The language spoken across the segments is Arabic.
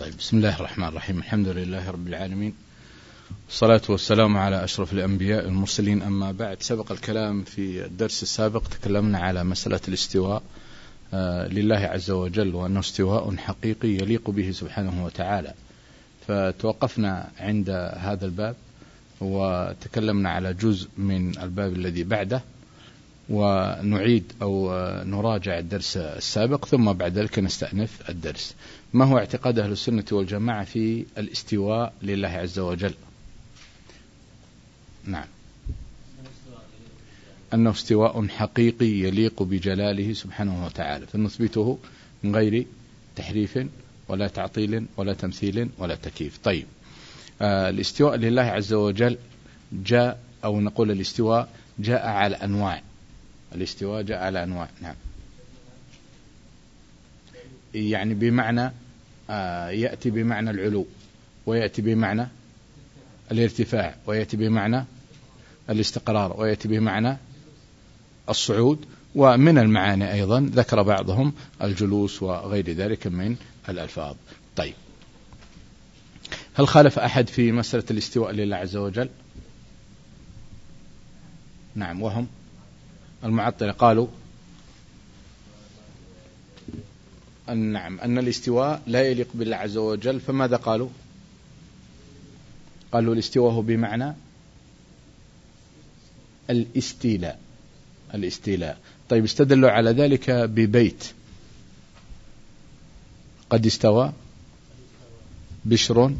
طيب بسم الله الرحمن الرحيم. الحمد لله رب العالمين. والصلاة والسلام على أشرف الأنبياء المرسلين أما بعد سبق الكلام في الدرس السابق. تكلمنا على مسألة الاستواء. آه، لله عز وجل وأنه استواء حقيقي يليق به سبحانه وتعالى. فتوقفنا عند هذا الباب وتكلمنا على جزء من الباب الذي بعده. ونعيد أو نراجع الدرس السابق ثم بعد ذلك نستأنف الدرس. ما هو اعتقاد أهل السنة والجماعة في الاستواء لله عز وجل؟ نعم. أنه استواء حقيقي يليق بجلاله سبحانه وتعالى. فنثبته من غير تحريف ولا تعطيل ولا تمثيل ولا تكييف. طيب. آه الاستواء لله عز وجل جاء أو نقول الاستواء جاء على أنواع. الاستواء جاء على أنواع نعم. يعني بمعنى آه يأتي بمعنى العلو ويأتي بمعنى الارتفاع ويأتي بمعنى الاستقرار ويأتي بمعنى الصعود ومن المعاني أيضا ذكر بعضهم الجلوس وغير ذلك من الألفاظ. طيب. هل خالف أحد في مسألة الاستواء لله عز وجل؟ نعم وهم؟ المعطلة قالوا أن نعم أن الاستواء لا يليق بالله عز وجل فماذا قالوا؟ قالوا الاستواء هو بمعنى الاستيلاء الاستيلاء. طيب استدلوا على ذلك ببيت. قد استوى بشر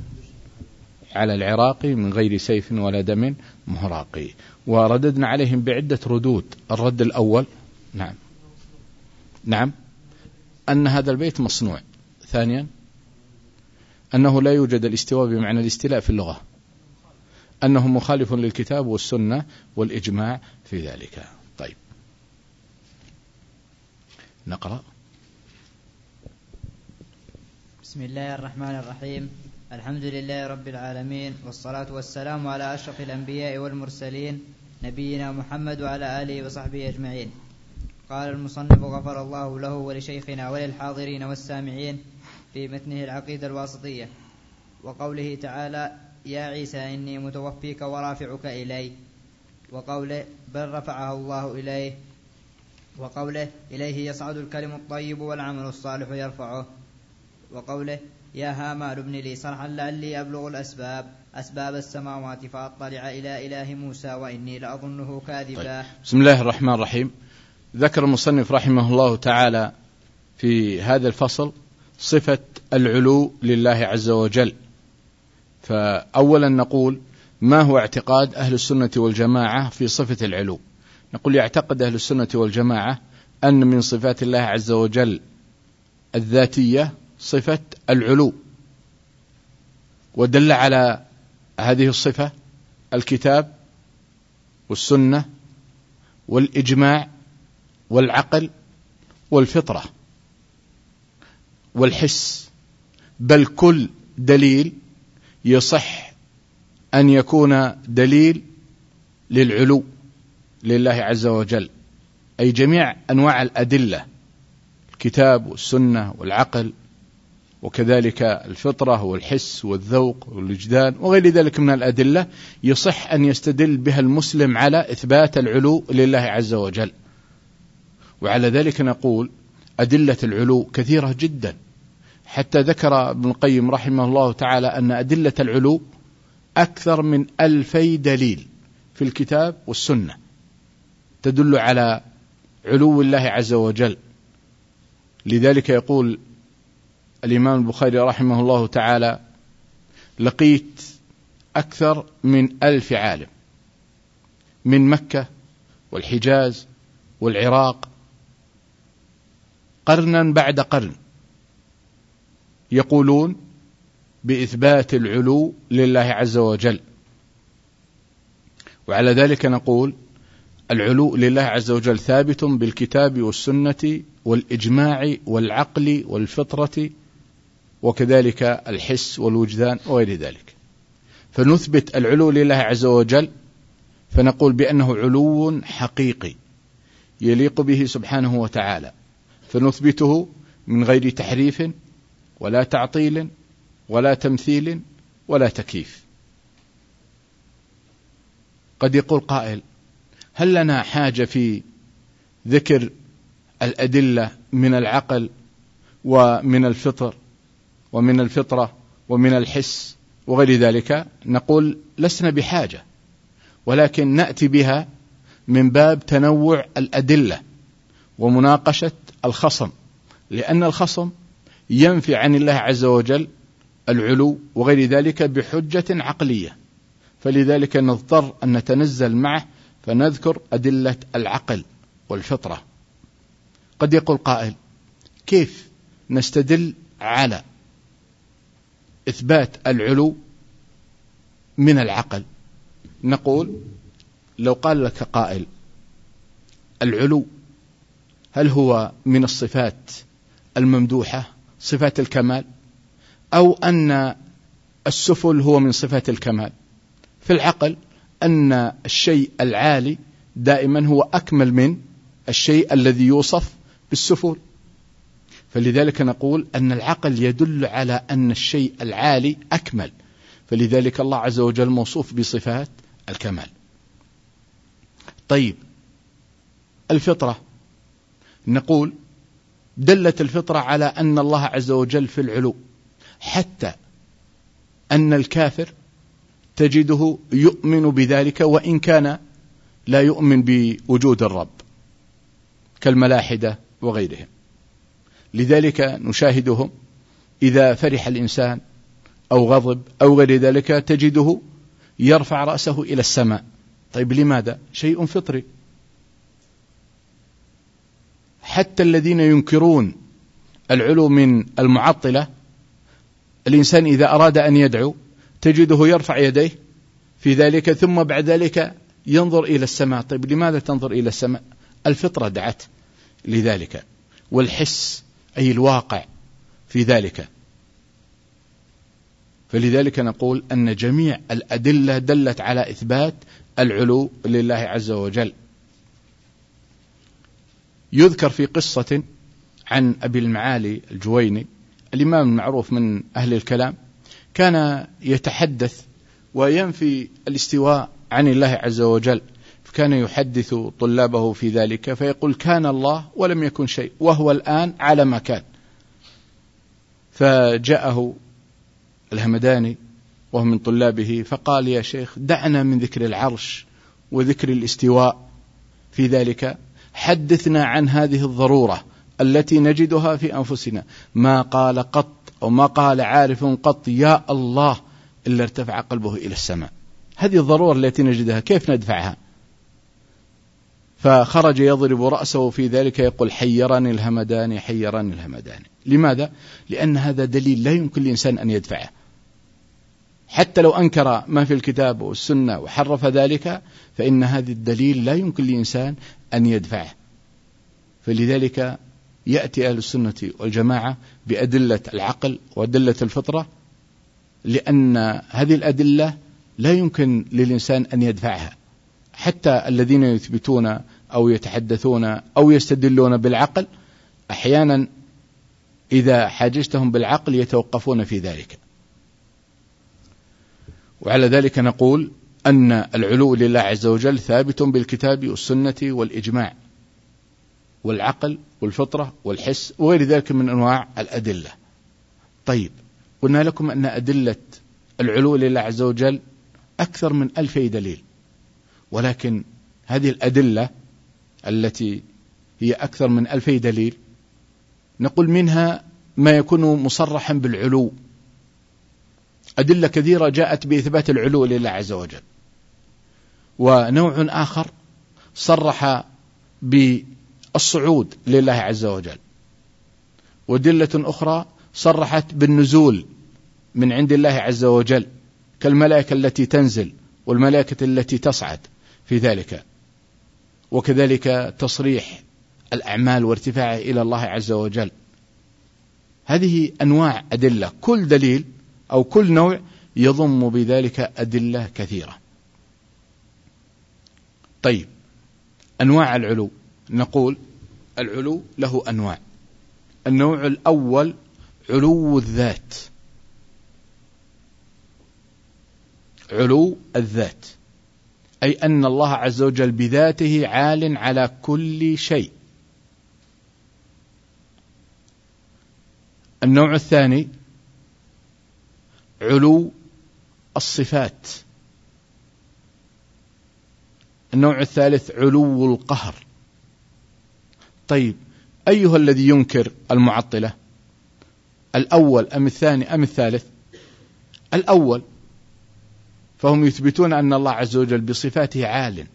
على العراق من غير سيف ولا دم مهراقي ورددنا عليهم بعدة ردود. الرد الأول نعم. نعم. أن هذا البيت مصنوع. ثانيا أنه لا يوجد الاستواء بمعنى الاستيلاء في اللغة. أنه مخالف للكتاب والسنة والإجماع في ذلك. طيب. نقرأ. بسم الله الرحمن الرحيم. الحمد لله رب العالمين والصلاة والسلام على أشرف الأنبياء والمرسلين نبينا محمد وعلى آله وصحبه أجمعين. قال المصنف غفر الله له ولشيخنا وللحاضرين والسامعين في متنه العقيدة الواسطية وقوله تعالى يا عيسى إني متوفيك ورافعك إلي. وقوله بل رفعه الله إليه. وقوله إليه يصعد الكلم الطيب والعمل الصالح يرفعه. وقوله يا هامان ابن لي صرحا لعلي أبلغ الأسباب. أسباب السماوات فأطلع إلى إله موسى وإني لأظنه كاذبا. طيب. بسم الله الرحمن الرحيم. ذكر المصنف رحمه الله تعالى في هذا الفصل صفة العلو لله عز وجل. فأولا نقول ما هو اعتقاد أهل السنة والجماعة في صفة العلو؟ نقول يعتقد أهل السنة والجماعة أن من صفات الله عز وجل الذاتية صفة العلو ودل على هذه الصفة الكتاب والسنة والإجماع والعقل والفطرة والحس بل كل دليل يصح أن يكون دليل للعلو لله عز وجل أي جميع أنواع الأدلة الكتاب والسنة والعقل وكذلك الفطرة والحس والذوق والوجدان وغير ذلك من الأدلة يصح أن يستدل بها المسلم على إثبات العلو لله عز وجل. وعلى ذلك نقول أدلة العلو كثيرة جدا. حتى ذكر ابن القيم رحمه الله تعالى أن أدلة العلو أكثر من ألفي دليل في الكتاب والسنة تدل على علو الله عز وجل. لذلك يقول الإمام البخاري رحمه الله تعالى لقيت أكثر من ألف عالم من مكة والحجاز والعراق قرنا بعد قرن يقولون بإثبات العلو لله عز وجل. وعلى ذلك نقول العلو لله عز وجل ثابت بالكتاب والسنة والإجماع والعقل والفطرة وكذلك الحس والوجدان وغير ذلك. فنثبت العلو لله عز وجل فنقول بأنه علو حقيقي يليق به سبحانه وتعالى. فنثبته من غير تحريف ولا تعطيل ولا تمثيل ولا تكييف. قد يقول قائل هل لنا حاجة في ذكر الأدلة من العقل ومن الفطر ومن الفطرة ومن الحس وغير ذلك نقول لسنا بحاجة ولكن نأتي بها من باب تنوع الأدلة ومناقشة الخصم لأن الخصم ينفي عن الله عز وجل العلو وغير ذلك بحجة عقلية. فلذلك نضطر أن نتنزل معه فنذكر أدلة العقل والفطرة. قد يقول قائل كيف نستدل على إثبات العلو من العقل. نقول لو قال لك قائل العلو هل هو من الصفات الممدوحة صفات الكمال؟ أو أن السفل هو من صفات الكمال؟ في العقل أن الشيء العالي دائما هو أكمل من الشيء الذي يوصف بالسفل. فلذلك نقول أن العقل يدل على أن الشيء العالي أكمل. فلذلك الله عز وجل موصوف بصفات الكمال. طيب الفطرة. نقول دلت الفطرة على أن الله عز وجل في العلو حتى أن الكافر تجده يؤمن بذلك وإن كان لا يؤمن بوجود الرب كالملاحدة وغيرهم. لذلك نشاهدهم إذا فرح الإنسان أو غضب أو غير ذلك تجده يرفع رأسه إلى السماء. طيب لماذا؟ شيء فطري. حتى الذين ينكرون العلو من المعطلة الإنسان إذا أراد أن يدعو تجده يرفع يديه في ذلك ثم بعد ذلك ينظر إلى السماء. طيب لماذا تنظر إلى السماء؟ الفطرة دعت لذلك. والحس أي الواقع في ذلك. فلذلك نقول أن جميع الأدلة دلت على إثبات العلو لله عز وجل. يذكر في قصة عن أبي المعالي الجويني الإمام المعروف من أهل الكلام كان يتحدث وينفي الاستواء عن الله عز وجل. فكان يحدث طلابه في ذلك فيقول كان الله ولم يكن شيء وهو الآن على ما كان. فجاءه الهمداني وهو من طلابه فقال يا شيخ دعنا من ذكر العرش وذكر الاستواء في ذلك حدثنا عن هذه الضرورة التي نجدها في أنفسنا. ما قال قط أو ما قال عارف قط يا الله إلا ارتفع قلبه إلى السماء. هذه الضرورة التي نجدها كيف ندفعها؟ فخرج يضرب رأسه في ذلك يقول حيرني الهمداني حيرني الهمداني. لماذا؟ لأن هذا دليل لا يمكن للانسان أن يدفعه. حتى لو أنكر ما في الكتاب والسنة وحرف ذلك فإن هذا الدليل لا يمكن للإنسان أن يدفعه. فلذلك يأتي أهل السنة والجماعة بأدلة العقل وأدلة الفطرة لأن هذه الأدلة لا يمكن للإنسان أن يدفعها. حتى الذين يثبتون أو يتحدثون أو يستدلون بالعقل أحيانا إذا حاججتهم بالعقل يتوقفون في ذلك. وعلى ذلك نقول أن العلو لله عز وجل ثابت بالكتاب والسنة والإجماع والعقل والفطرة والحس وغير ذلك من أنواع الأدلة. طيب قلنا لكم أن أدلة العلو لله عز وجل أكثر من ألفي دليل. ولكن هذه الأدلة التي هي أكثر من ألفي دليل نقول منها ما يكون مصرحا بالعلو. أدلة كثيرة جاءت بإثبات العلو لله عز وجل. ونوع آخر صرح الصعود لله عز وجل. ودلة أخرى صرحت بالنزول من عند الله عز وجل كالملائكة التي تنزل والملائكة التي تصعد. في ذلك. وكذلك تصريح الأعمال وارتفاعها إلى الله عز وجل. هذه أنواع أدلة. كل دليل أو كل نوع يضم بذلك أدلة كثيرة. طيب أنواع العلو. نقول العلو له أنواع. النوع الأول علو الذات. علو الذات. أي أن الله عز وجل بذاته عال على كل شيء. النوع الثاني علو الصفات. النوع الثالث علو القهر. طيب أيها الذي ينكر المعطلة؟ الأول أم الثاني أم الثالث؟ الأول فهم يثبتون أن الله عز وجل بصفاته عال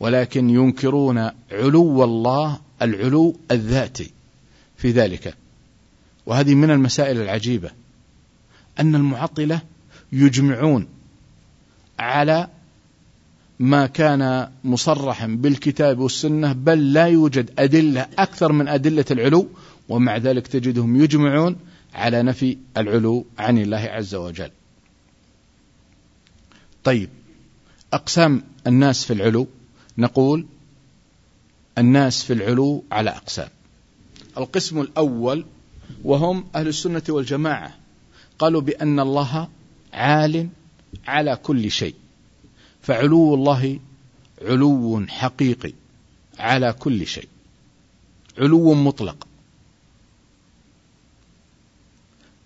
ولكن ينكرون علو الله العلو الذاتي في ذلك وهذه من المسائل العجيبة أن المعطلة يجمعون على ما كان مصرحا بالكتاب والسنة بل لا يوجد أدلة أكثر من أدلة العلو ومع ذلك تجدهم يجمعون على نفي العلو عن الله عز وجل. طيب أقسام الناس في العلو نقول الناس في العلو على أقسام. القسم الأول وهم أهل السنة والجماعة قالوا بأن الله عال على كل شيء فعلو الله علو حقيقي على كل شيء علو مطلق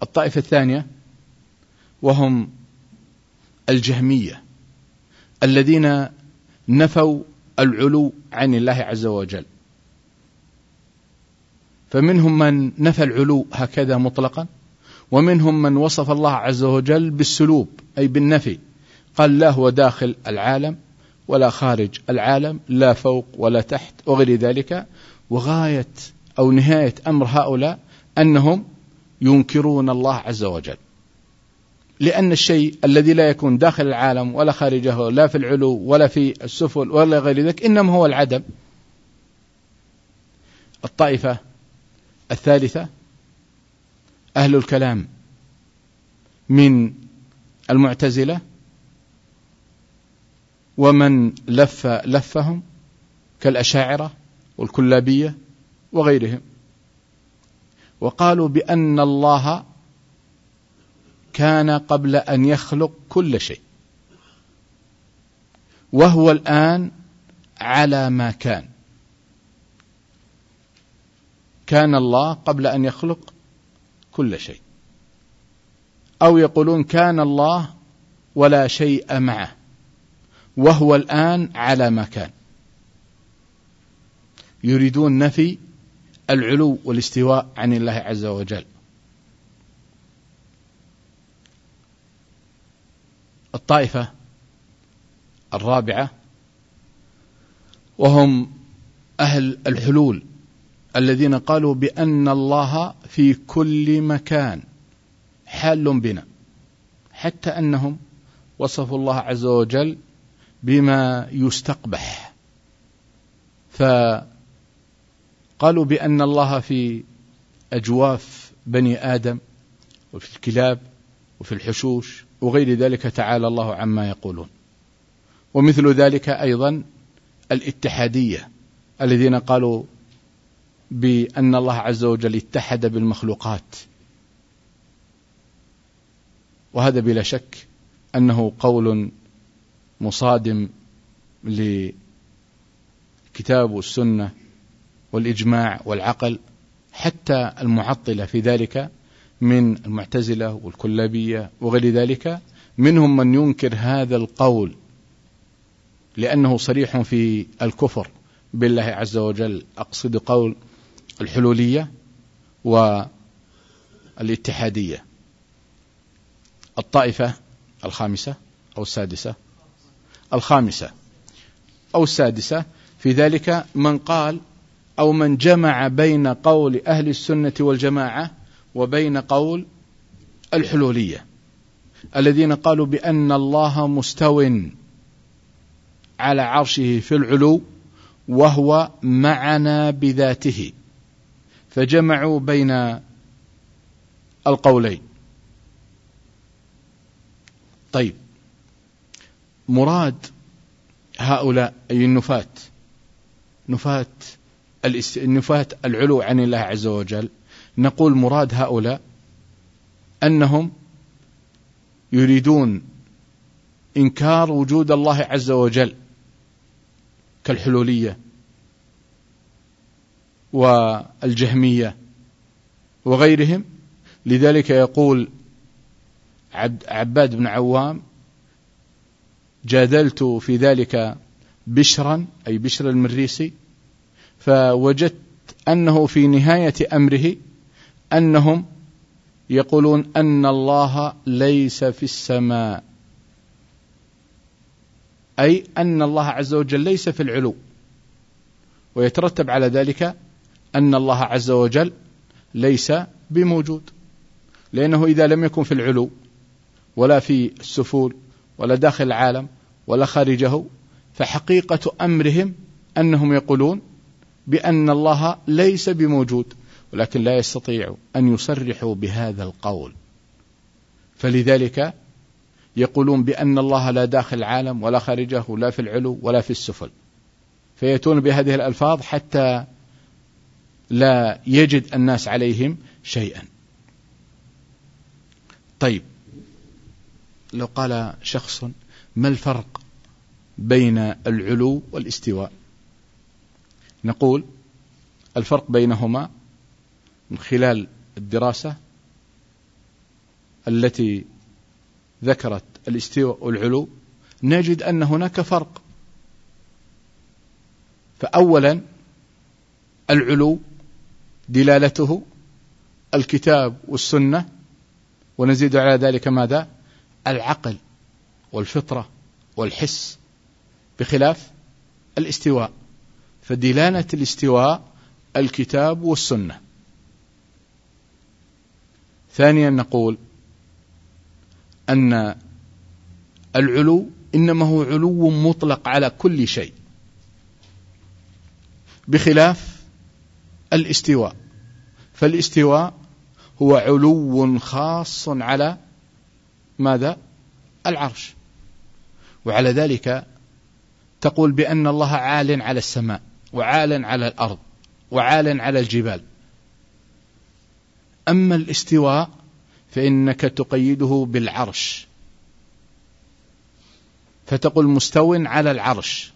الطائفة الثانية وهم الجهمية الذين نفوا العلو عن الله عز وجل. فمنهم من نفى العلو هكذا مطلقا ومنهم من وصف الله عز وجل بالسلوب أي بالنفي. قال لا هو داخل العالم ولا خارج العالم لا فوق ولا تحت وغير ذلك. وغاية أو نهاية أمر هؤلاء أنهم ينكرون الله عز وجل. لأن الشيء الذي لا يكون داخل العالم ولا خارجه لا في العلو ولا في السفل ولا غير ذلك إنما هو العدم. الطائفة الثالثة أهل الكلام من المعتزلة ومن لف لفهم كالأشاعرة والكلابية وغيرهم. وقالوا بأن الله كان قبل أن يخلق كل شيء. وهو الآن على ما كان. كان الله قبل أن يخلق كل شيء. أو يقولون كان الله ولا شيء معه. وهو الآن على ما كان. يريدون نفي العلو والاستواء عن الله عز وجل. الطائفة الرابعة وهم أهل الحلول الذين قالوا بأن الله في كل مكان حال بنا حتى أنهم وصفوا الله عز وجل بما يستقبح. فقالوا بأن الله في أجواف بني آدم وفي الكلاب وفي الحشوش وغير ذلك تعالى الله عما يقولون. ومثل ذلك أيضا الاتحادية الذين قالوا بأن الله عز وجل اتحد بالمخلوقات. وهذا بلا شك أنه قول مصادم لكتاب والسنة والإجماع والعقل حتى المعطلة في ذلك من المعتزلة والكلابية وغير ذلك منهم من ينكر هذا القول لأنه صريح في الكفر. بالله عز وجل أقصد قول الحلولية والاتحادية. الطائفة الخامسة أو السادسة الخامسة أو السادسة. في ذلك من قال أو من جمع بين قول أهل السنة والجماعة وبين قول الحلولية الذين قالوا بأن الله مستو على عرشه في العلو وهو معنا بذاته فجمعوا بين القولين. طيب مراد هؤلاء أي النفاة؟ نفاة النفاة العلو عن الله عز وجل. نقول مراد هؤلاء أنهم يريدون إنكار وجود الله عز وجل كالحلولية والجهمية وغيرهم. لذلك يقول عباد بن عوام جادلت في ذلك بشرا أي بشر المريسي فوجدت أنه في نهاية أمره أنهم يقولون أن الله ليس في السماء. أي أن الله عز وجل ليس في العلو. ويترتب على ذلك أن الله عز وجل ليس بموجود. لأنه إذا لم يكن في العلو ولا في السفول ولا داخل العالم ولا خارجه فحقيقة أمرهم أنهم يقولون بأن الله ليس بموجود. ولكن لا يستطيع أن يصرحوا بهذا القول. فلذلك يقولون بأن الله لا داخل العالم ولا خارجه لا في العلو ولا في السفل. فيأتون بهذه الألفاظ حتى لا يجد الناس عليهم شيئا. طيب لو قال شخص ما الفرق بين العلو والاستواء؟ نقول الفرق بينهما من خلال الدراسة التي ذكرت الاستواء والعلو نجد أن هناك فرق. فأولا العلو دلالته الكتاب والسنة ونزيد على ذلك ماذا؟ العقل والفطرة والحس بخلاف الاستواء. فدلالة الاستواء الكتاب والسنة. ثانيا نقول أن العلو إنما هو علو مطلق على كل شيء بخلاف الاستواء. فالاستواء هو علو خاص على ماذا؟ العرش. وعلى ذلك تقول بأن الله عال على السماء وعال على الأرض وعال على الجبال. أما الاستواء فإنك تقيده بالعرش. فتقول مستو على العرش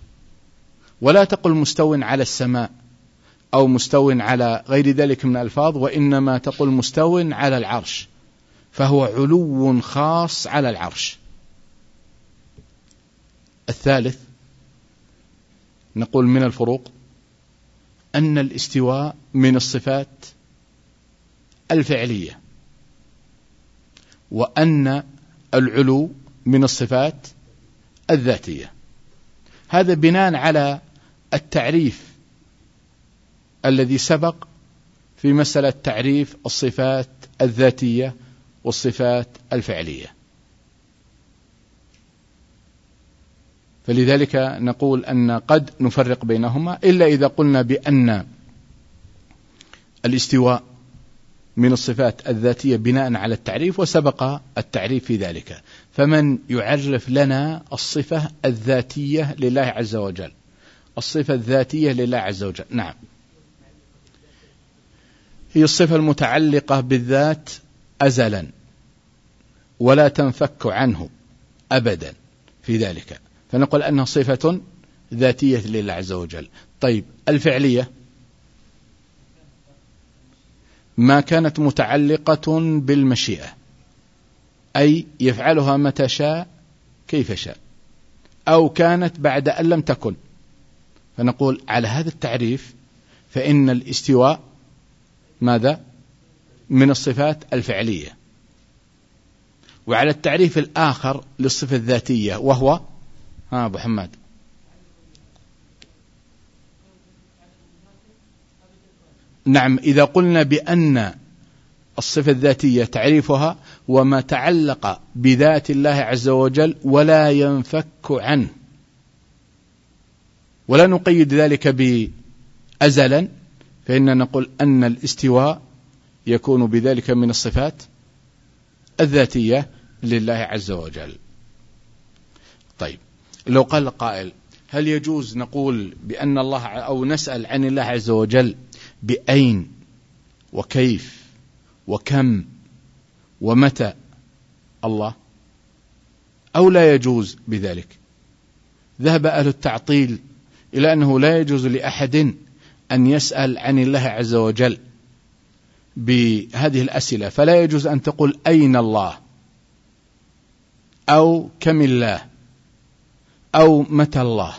ولا تقل مستو على السماء أو مستو على غير ذلك من الألفاظ وإنما تقول مستو على العرش فهو علو خاص على العرش. الثالث نقول من الفروق أن الاستواء من الصفات الفعلية. وأن العلو من الصفات الذاتية. هذا بناء على التعريف الذي سبق في مسألة تعريف الصفات الذاتية والصفات الفعلية. فلذلك نقول أن قد نفرق بينهما إلا إذا قلنا بأن الاستواء من الصفات الذاتية بناء على التعريف وسبق التعريف في ذلك. فمن يعرف لنا الصفة الذاتية لله عز وجل. الصفة الذاتية لله عز وجل. نعم. هي الصفة المتعلقة بالذات أزلا. ولا تنفك عنه أبدا في ذلك. فنقول أنها صفة ذاتية لله عز وجل. طيب الفعلية؟ ما كانت متعلقة بالمشيئة أي يفعلها متى شاء كيف شاء أو كانت بعد أن لم تكن. فنقول على هذا التعريف فإن الاستواء ماذا؟ من الصفات الفعلية. وعلى التعريف الآخر للصفة الذاتية وهو ها أبو حماد نعم إذا قلنا بأن الصفة الذاتية تعريفها وما تعلق بذات الله عز وجل ولا ينفك عنه ولا نقيد ذلك بأزلا فإننا نقول أن الاستواء يكون بذلك من الصفات الذاتية لله عز وجل. طيب لو قال قائل هل يجوز نقول بأن الله أو نسأل عن الله عز وجل بأين وكيف وكم ومتى الله؟ أو لا يجوز بذلك؟ ذهب أهل التعطيل إلى أنه لا يجوز لأحد أن يسأل عن الله عز وجل بهذه الأسئلة فلا يجوز أن تقول أين الله؟ أو كم الله؟ أو متى الله؟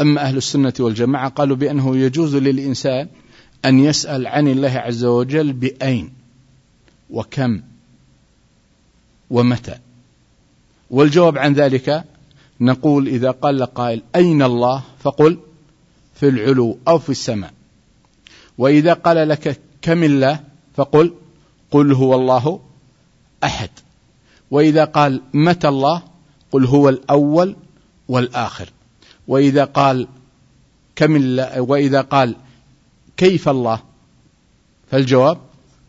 أما أهل السنة والجماعة قالوا بأنه يجوز للإنسان أن يسأل عن الله عز وجل بأين وكم ومتى. والجواب عن ذلك نقول إذا قال قائل أين الله فقل في العلو أو في السماء. وإذا قال لك كم الله فقل قل هو الله أحد. وإذا قال متى الله قل هو الأول والآخر. وإذا قال كم الله وإذا قال كيف الله؟ فالجواب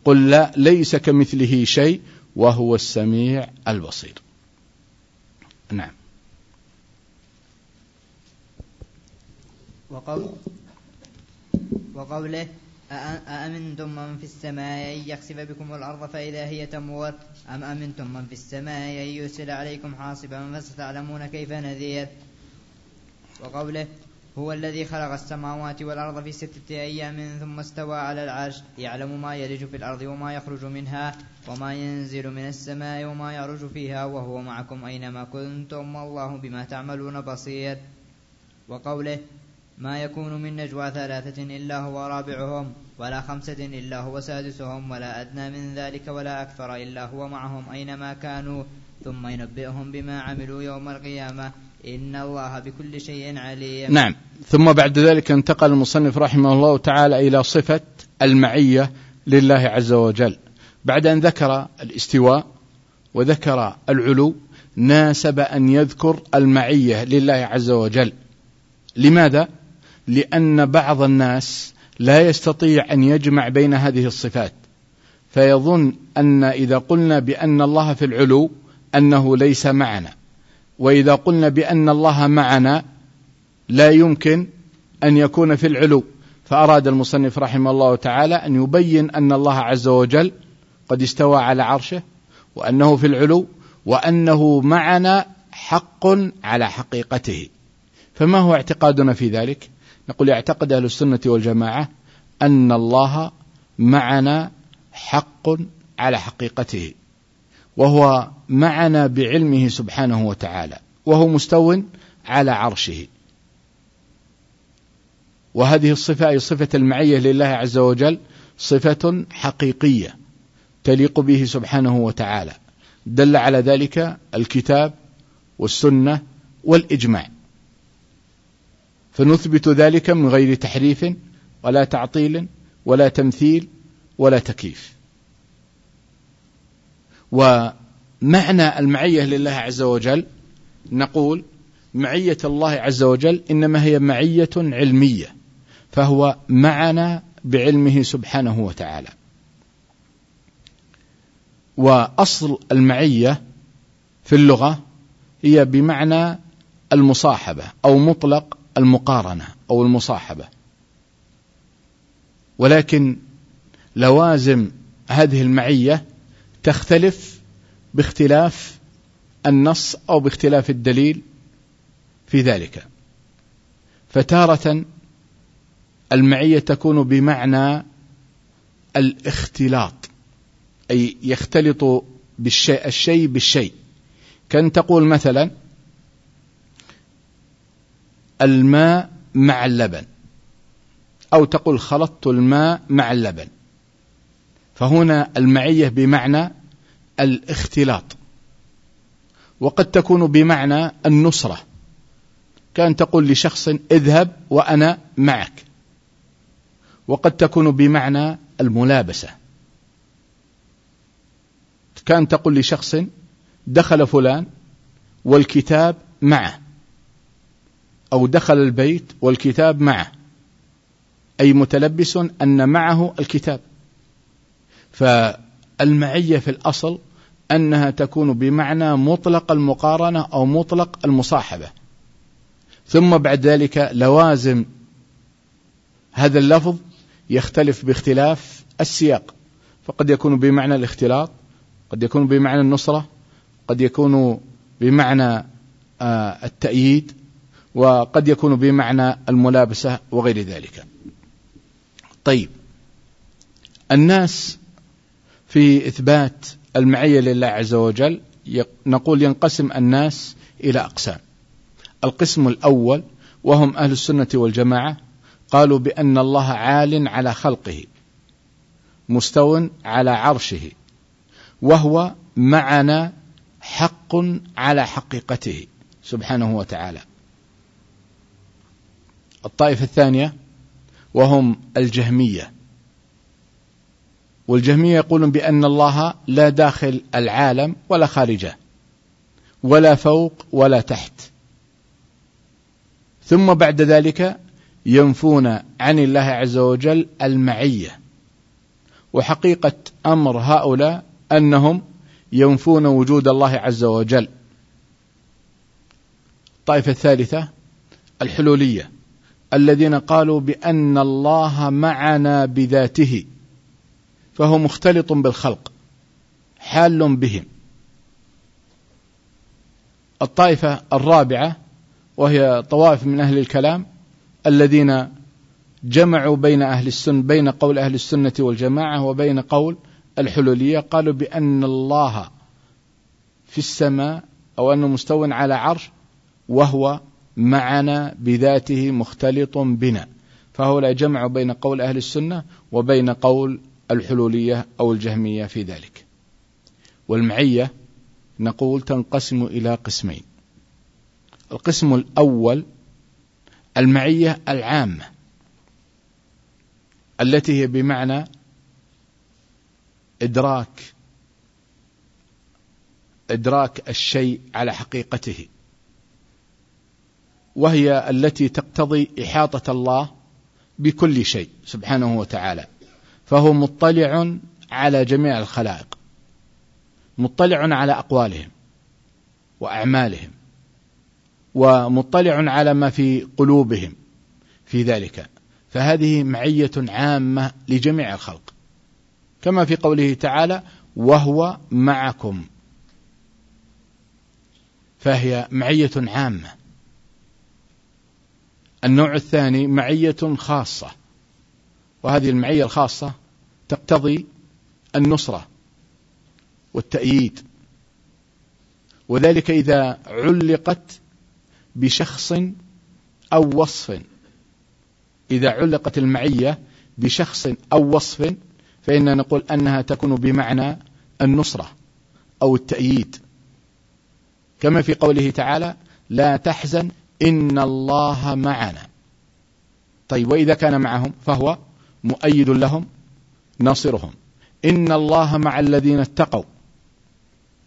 قل لا ليس كمثله شيء وهو السميع البصير. نعم. وقول وقوله أأمنتم من في السماء أن يخسف بكم الأرض فإذا هي تمور؟ أم أمنتم من في السماء أن يرسل عليكم حاصبا فستعلمون كيف نذير؟ وقوله هو الذي خلق السماوات والأرض في ستة أيام ثم استوى على العرش يعلم ما يلج في الأرض وما يخرج منها وما ينزل من السماء وما يعرج فيها وهو معكم أينما كنتم والله بما تعملون بصير. وقوله ما يكون من نجوى ثلاثة إلا هو رابعهم ولا خمسة إلا هو سادسهم ولا أدنى من ذلك ولا أكثر إلا هو معهم أينما كانوا ثم ينبئهم بما عملوا يوم القيامة. إن الله بكل شيء عليم. نعم. ثم بعد ذلك انتقل المصنف رحمه الله تعالى إلى صفة المعية لله عز وجل. بعد أن ذكر الاستواء وذكر العلو ناسب أن يذكر المعية لله عز وجل. لماذا؟ لأن بعض الناس لا يستطيع أن يجمع بين هذه الصفات. فيظن أن إذا قلنا بأن الله في العلو أنه ليس معنا. وإذا قلنا بأن الله معنا لا يمكن أن يكون في العلو. فأراد المصنف رحمه الله تعالى أن يبين أن الله عز وجل قد استوى على عرشه وأنه في العلو وأنه معنا حق على حقيقته. فما هو اعتقادنا في ذلك؟ نقول يعتقد أهل السنة والجماعة أن الله معنا حق على حقيقته. وهو معنا بعلمه سبحانه وتعالى وهو مستو على عرشه. وهذه الصفة أي صفة المعية لله عز وجل صفة حقيقية تليق به سبحانه وتعالى. دل على ذلك الكتاب والسنة والإجماع. فنثبت ذلك من غير تحريف ولا تعطيل ولا تمثيل ولا تكييف. ومعنى المعية لله عز وجل نقول معية الله عز وجل إنما هي معية علمية فهو معنا بعلمه سبحانه وتعالى. وأصل المعية في اللغة هي بمعنى المصاحبة أو مطلق المقارنة أو المصاحبة. ولكن لوازم هذه المعية تختلف باختلاف النص أو باختلاف الدليل في ذلك. فتارة المعية تكون بمعنى الاختلاط أي يختلط بالشيء الشيء بالشيء. كان تقول مثلا الماء مع اللبن أو تقول خلطت الماء مع اللبن. فهنا المعية بمعنى الاختلاط. وقد تكون بمعنى النصرة. كان تقول لشخص اذهب وأنا معك. وقد تكون بمعنى الملابسة. كان تقول لشخص دخل فلان والكتاب معه. أو دخل البيت والكتاب معه. أي متلبس أن معه الكتاب. فالمعية في الأصل أنها تكون بمعنى مطلق المقارنة أو مطلق المصاحبة. ثم بعد ذلك لوازم هذا اللفظ يختلف باختلاف السياق. فقد يكون بمعنى الاختلاط قد يكون بمعنى النصرة قد يكون بمعنى آه، التأييد وقد يكون بمعنى الملابسة وغير ذلك. طيب الناس في إثبات المعية لله عز وجل نقول ينقسم الناس إلى أقسام. القسم الأول وهم أهل السنة والجماعة قالوا بأن الله عال على خلقه مستو على عرشه وهو معنا حق على حقيقته سبحانه وتعالى. الطائفة الثانية وهم الجهمية والجهمية يقولون بأن الله لا داخل العالم ولا خارجه ولا فوق ولا تحت. ثم بعد ذلك ينفون عن الله عز وجل المعية. وحقيقة أمر هؤلاء أنهم ينفون وجود الله عز وجل. الطائفة الثالثة الحلولية الذين قالوا بأن الله معنا بذاته. فهو مختلط بالخلق حال بهم. الطائفة الرابعة وهي طوائف من أهل الكلام الذين جمعوا بين أهل السنة بين قول أهل السنة والجماعة وبين قول الحلولية قالوا بأن الله في السماء أو أنه مستو على عرش وهو معنا بذاته مختلط بنا. فهؤلاء جمعوا بين قول أهل السنة وبين قول الحلولية أو الجهمية في ذلك. والمعية نقول تنقسم إلى قسمين. القسم الأول المعية العامة التي هي بمعنى إدراك إدراك الشيء على حقيقته. وهي التي تقتضي إحاطة الله بكل شيء سبحانه وتعالى. فهو مطلع على جميع الخلائق. مطلع على أقوالهم وأعمالهم ومطلع على ما في قلوبهم في ذلك. فهذه معية عامة لجميع الخلق. كما في قوله تعالى وهو معكم فهي معية عامة. النوع الثاني معية خاصة. وهذه المعية الخاصة تقتضي النصرة والتأييد. وذلك إذا علقت بشخص أو وصف. إذا علقت المعية بشخص أو وصف فإننا نقول أنها تكون بمعنى النصرة أو التأييد. كما في قوله تعالى لا تحزن إن الله معنا. طيب وإذا كان معهم فهو مؤيد لهم ناصرهم. إن الله مع الذين اتقوا.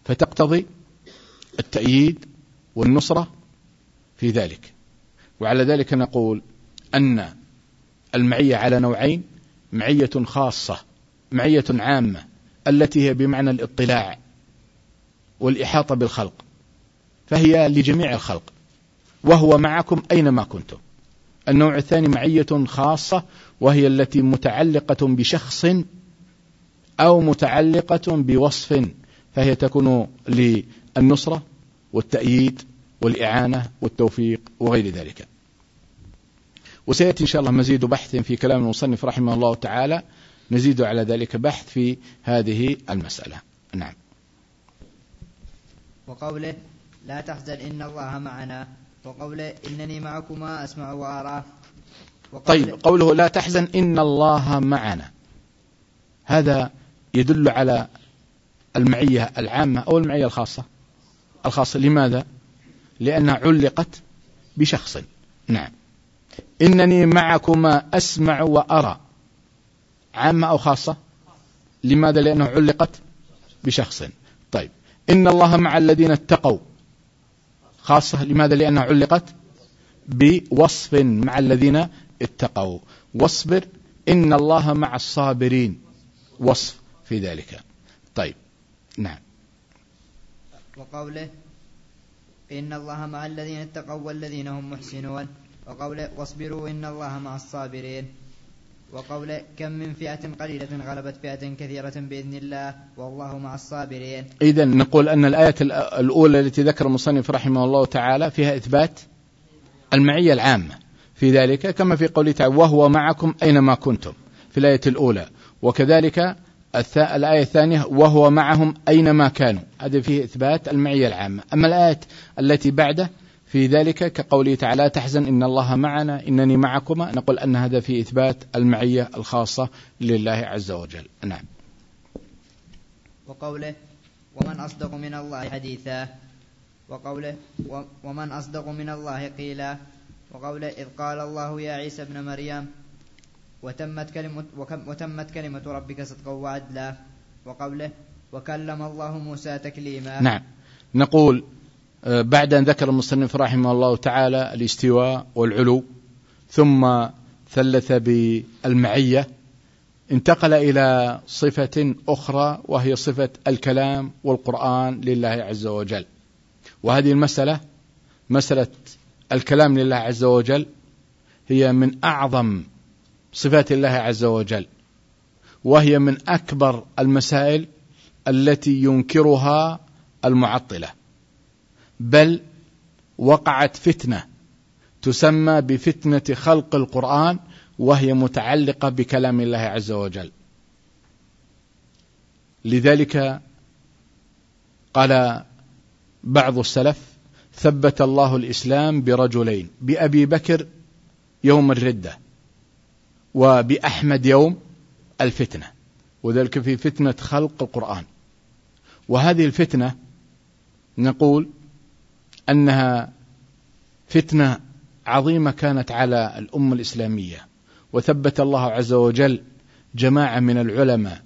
فتقتضي التأييد والنصرة في ذلك. وعلى ذلك نقول أن المعية على نوعين معية خاصة معية عامة التي هي بمعنى الاطلاع والإحاطة بالخلق. فهي لجميع الخلق. وهو معكم أينما كنتم. النوع الثاني معية خاصة وهي التي متعلقة بشخص أو متعلقة بوصف فهي تكون للنصرة والتأييد والإعانة والتوفيق وغير ذلك. وسيأتي إن شاء الله مزيد بحث في كلام المصنف رحمه الله تعالى. نزيد على ذلك بحث في هذه المسألة. نعم. وقوله لا تحزن إن الله معنا. وقوله إنني معكما أسمع وأرى. طيب قوله لا تحزن إن الله معنا. هذا يدل على المعية العامة أو المعية الخاصة. الخاصة لماذا؟ لأنها علقت بشخص. نعم. إنني معكما أسمع وأرى. عامة أو خاصة؟ لماذا؟ لأنه علقت بشخص. طيب. إن الله مع الذين اتقوا. خاصة لماذا؟ لأنها علقت بوصف مع الذين اتقوا. واصبر إن الله مع الصابرين. وصف في ذلك. طيب نعم. وقوله إن الله مع الذين اتقوا والذين هم محسنون. وقوله واصبروا إن الله مع الصابرين. وقول كم من فئة قليلة غلبت فئة كثيرة بإذن الله والله مع الصابرين. إذا نقول أن الآية الأولى التي ذكر المصنف رحمه الله تعالى فيها إثبات المعية العامة. في ذلك كما في قوله تعالى وهو معكم أينما كنتم في الآية الأولى. وكذلك الآية الثانية وهو معهم أينما كانوا هذا فيه إثبات المعية العامة. أما الآية التي بعده في ذلك كقوله تعالى تحزن إن الله معنا إنني معكما. نقول أن هذا في إثبات المعية الخاصة لله عز وجل. نعم. وقوله ومن أصدق من الله حديثا. وقوله ومن أصدق من الله قيلا. وقوله إذ قال الله يا عيسى ابن مريم وتمت كلمة, وتمت كلمة ربك صدقا وعدلا. وقوله وكلم الله موسى تكليما. نعم. نقول بعد أن ذكر المصنف رحمه الله تعالى الاستواء والعلو ثم ثلث بالمعية انتقل إلى صفة أخرى وهي صفة الكلام والقرآن لله عز وجل. وهذه المسألة مسألة الكلام لله عز وجل هي من أعظم صفات الله عز وجل وهي من أكبر المسائل التي ينكرها المعطلة. بل وقعت فتنة تسمى بفتنة خلق القرآن وهي متعلقة بكلام الله عز وجل. لذلك قال بعض السلف ثبت الله الإسلام برجلين بأبي بكر يوم الردة وبأحمد يوم الفتنة وذلك في فتنة خلق القرآن. وهذه الفتنة نقول أنها فتنة عظيمة كانت على الأمة الإسلامية. وثبت الله عز وجل جماعة من العلماء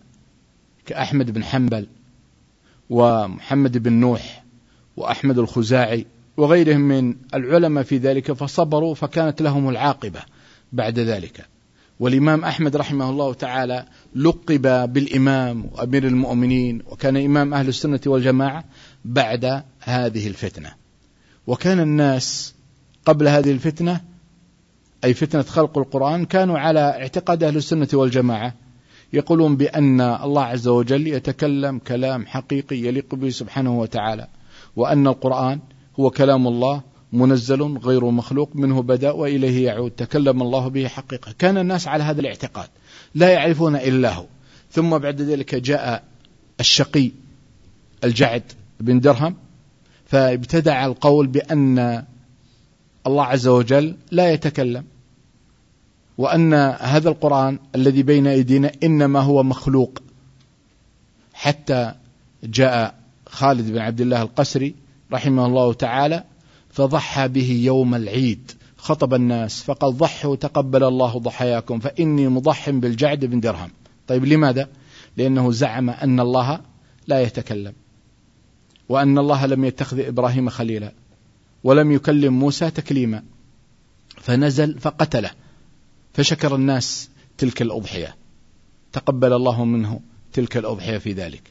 كأحمد بن حنبل ومحمد بن نوح وأحمد الخزاعي وغيرهم من العلماء في ذلك فصبروا فكانت لهم العاقبة بعد ذلك. والإمام أحمد رحمه الله تعالى لقب بالإمام وأمير المؤمنين وكان إمام أهل السنة والجماعة بعد هذه الفتنة. وكان الناس قبل هذه الفتنة أي فتنة خلق القرآن كانوا على اعتقاد أهل السنة والجماعة. يقولون بأن الله عز وجل يتكلم كلام حقيقي يليق به سبحانه وتعالى وأن القرآن هو كلام الله منزل غير مخلوق منه بدأ وإليه يعود. تكلم الله به حقيقة. كان الناس على هذا الاعتقاد. لا يعرفون إلا هو. ثم بعد ذلك جاء الشقي الجعد بن درهم فابتدع القول بأن الله عز وجل لا يتكلم وأن هذا القرآن الذي بين أيدينا إنما هو مخلوق. حتى جاء خالد بن عبد الله القسري رحمه الله تعالى فضحى به يوم العيد خطب الناس فقال ضحوا تقبل الله ضحاياكم فإني مضح بالجعد بن درهم. طيب لماذا؟ لأنه زعم أن الله لا يتكلم. وأن الله لم يتخذ إبراهيم خليلا ولم يكلم موسى تكليما. فنزل فقتله. فشكر الناس تلك الأضحية. تقبل الله منه تلك الأضحية في ذلك.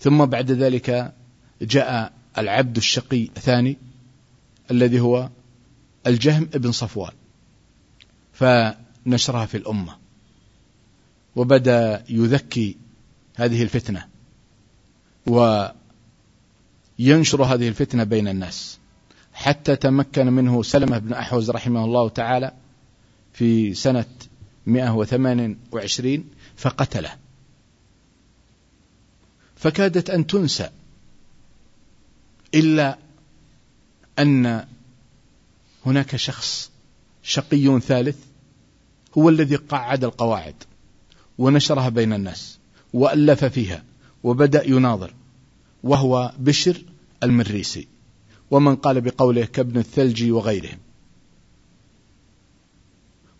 ثم بعد ذلك جاء العبد الشقي الثاني الذي هو الجهم بن صفوان. فنشرها في الأمة. وبدأ يذكي هذه الفتنة. وينشر هذه الفتنة بين الناس. حتى تمكن منه سلمة بن أحوز رحمه الله تعالى في سنة 128 فقتله. فكادت أن تنسى إلا أن هناك شخص شقي ثالث هو الذي قعد القواعد ونشرها بين الناس وألف فيها وبدأ يناظر. وهو بشر المريسي ومن قال بقوله كابن الثلج وغيرهم.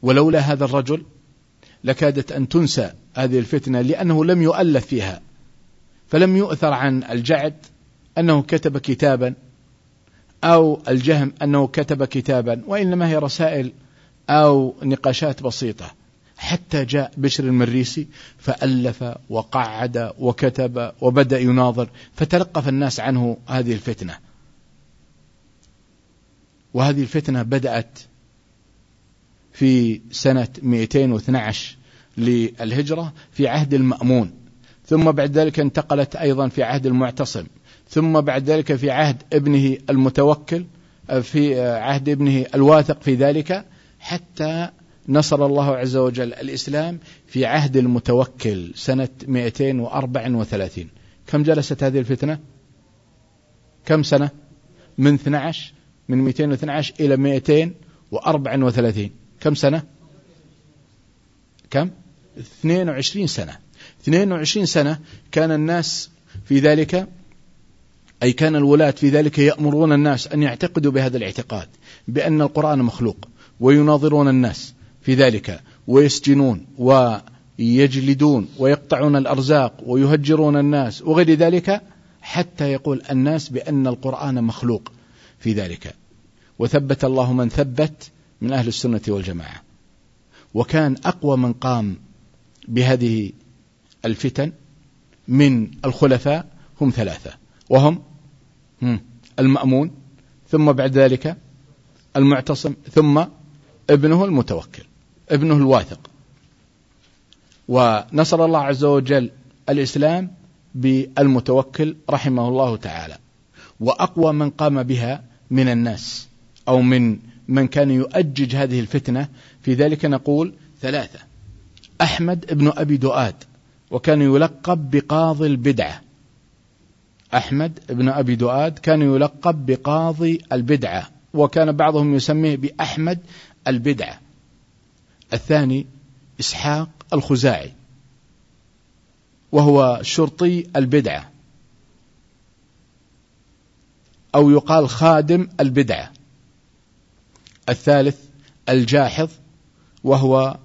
ولولا هذا الرجل لكادت أن تنسى هذه الفتنة لأنه لم يؤلف فيها فلم يؤثر عن الجعد أنه كتب كتابا أو الجهم أنه كتب كتابا وإنما هي رسائل أو نقاشات بسيطة. حتى جاء بشر المريسي فألف وقعد وكتب وبدأ يناظر فتلقف الناس عنه هذه الفتنة. وهذه الفتنة بدأت في سنة 212 للهجرة في عهد المأمون. ثم بعد ذلك انتقلت أيضا في عهد المعتصم. ثم بعد ذلك في عهد ابنه المتوكل في عهد ابنه الواثق في ذلك حتى نصر الله عز وجل الإسلام في عهد المتوكل سنة 234 كم جلست هذه الفتنة؟ كم سنة؟ من 12 من 212 إلى 234 كم سنة؟ كم؟ 22 سنة. 22 سنة كان الناس في ذلك أي كان الولاة في ذلك يأمرون الناس أن يعتقدوا بهذا الاعتقاد بأن القرآن مخلوق ويناظرون الناس. في ذلك. ويسجنون ويجلدون ويقطعون الأرزاق ويهجرون الناس وغير ذلك حتى يقول الناس بأن القرآن مخلوق في ذلك. وثبت الله من ثبت من أهل السنة والجماعة. وكان أقوى من قام بهذه الفتن من الخلفاء هم ثلاثة. وهم المأمون ثم بعد ذلك المعتصم ثم ابنه المتوكل. ابنه الواثق. ونصر الله عز وجل الإسلام بالمتوكل رحمه الله تعالى. وأقوى من قام بها من الناس أو من من كان يؤجج هذه الفتنة. في ذلك نقول ثلاثة. أحمد بن أبي دؤاد وكان يلقب بقاضي البدعة. أحمد بن أبي دؤاد كان يلقب بقاضي البدعة. وكان بعضهم يسميه بأحمد البدعة. الثاني إسحاق الخزاعي وهو شرطي البدعة أو يقال خادم البدعة. الثالث الجاحظ وهو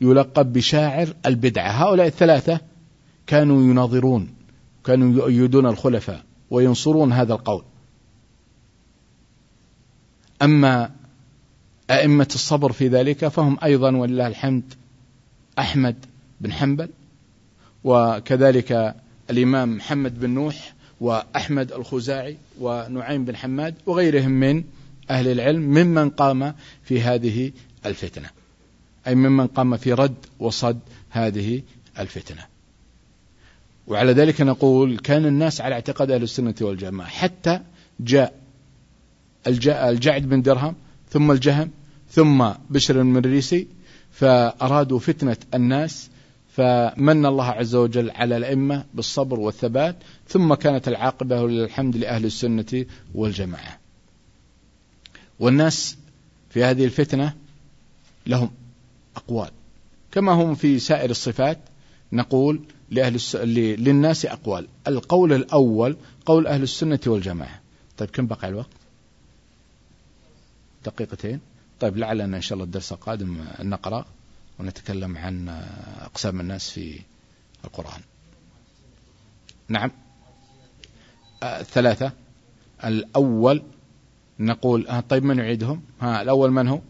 يلقب بشاعر البدعة. هؤلاء الثلاثة كانوا يناظرون كانوا يؤيدون الخلفاء وينصرون هذا القول. أما أئمة الصبر في ذلك فهم أيضا ولله الحمد أحمد بن حنبل وكذلك الإمام محمد بن نوح وأحمد الخزاعي ونعيم بن حماد وغيرهم من أهل العلم ممن قام في هذه الفتنة. أي ممن قام في رد وصد هذه الفتنة. وعلى ذلك نقول كان الناس على اعتقاد أهل السنة والجماعة. حتى جاء الجعد بن درهم ثم الجهم ثم بشر المريسي فأرادوا فتنة الناس فمن الله عز وجل على الأئمة بالصبر والثبات ثم كانت العاقبة للحمد لأهل السنة والجماعة. والناس في هذه الفتنة لهم أقوال. كما هم في سائر الصفات نقول لأهل الس... للناس أقوال. القول الأول قول أهل السنة والجماعة. طيب كم بقى الوقت؟ دقيقتين. طيب لعلنا إن شاء الله الدرس القادم نقرأ ونتكلم عن أقسام الناس في القرآن. نعم. الثلاثة الأول نقول آه طيب من يعيدهم؟ ها الأول من هو؟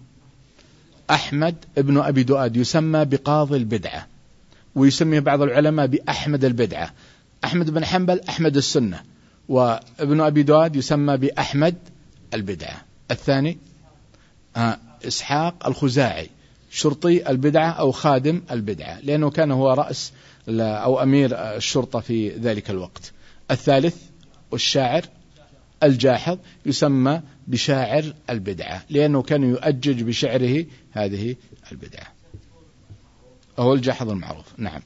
أحمد ابن أبي دؤاد يسمى بقاضي البدعة ويسمي بعض العلماء بأحمد البدعة. أحمد بن حنبل أحمد السنة وابن أبي دؤاد يسمى بأحمد البدعة. الثاني؟ آه إسحاق الخزاعي شرطي البدعة أو خادم البدعة لأنه كان هو رأس أو أمير الشرطة في ذلك الوقت. الثالث والشاعر الجاحظ يسمى بشاعر البدعة لأنه كان يؤجج بشعره هذه البدعة. هو الجاحظ المعروف. نعم.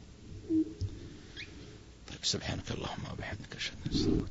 طيب سبحانك اللهم وبحمدك أشهد أن